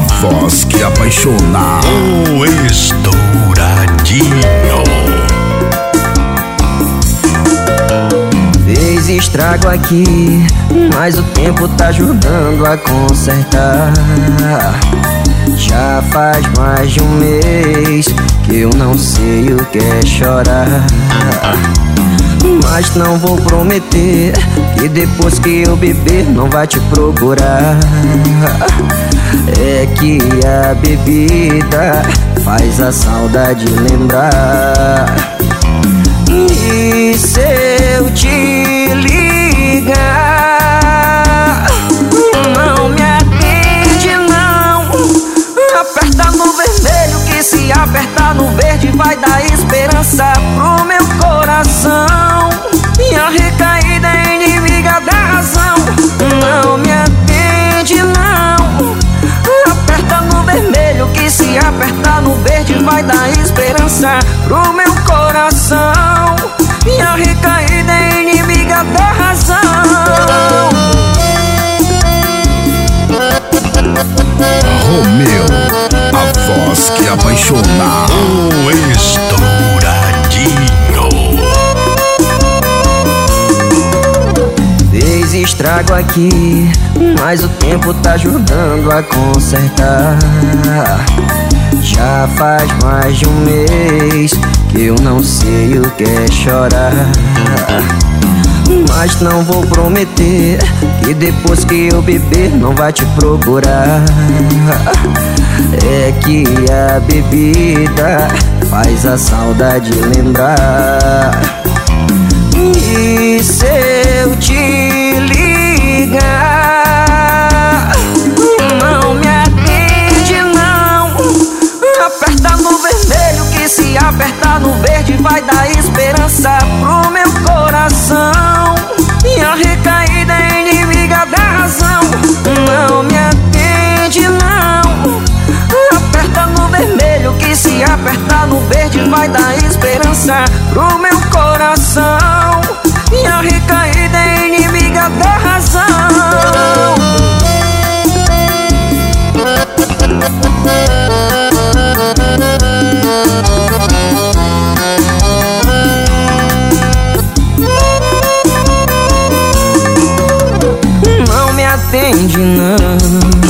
voz que apaixona. O Estouradinho. Fez estrago aqui, mas o tempo tá ajudando a consertar. Já faz mais de um mês que eu não sei o que é chorar. Mas não vou prometer que depois que eu beber não vai te procurar. É que a bebida faz a saudade lembrar. E se eu te ligar, não me atende não. Aperta no vermelho que se apertar no verde vai dar esperança pro meu coração. E a recaída é inimiga da razão. Esperança pro meu coração. E a recaída é inimiga da razão. Romeu, a voz que apaixona. O Estouradinho. Fez estrago aqui, mas o tempo tá ajudando a consertar. Faz mais de um mês que eu não sei o que é chorar. Mas não vou prometer que depois que eu beber não vai te procurar. É que a bebida faz a saudade lembrar. a esperança pro meu coração. E a recaída é inimiga da razão. Não me atende não.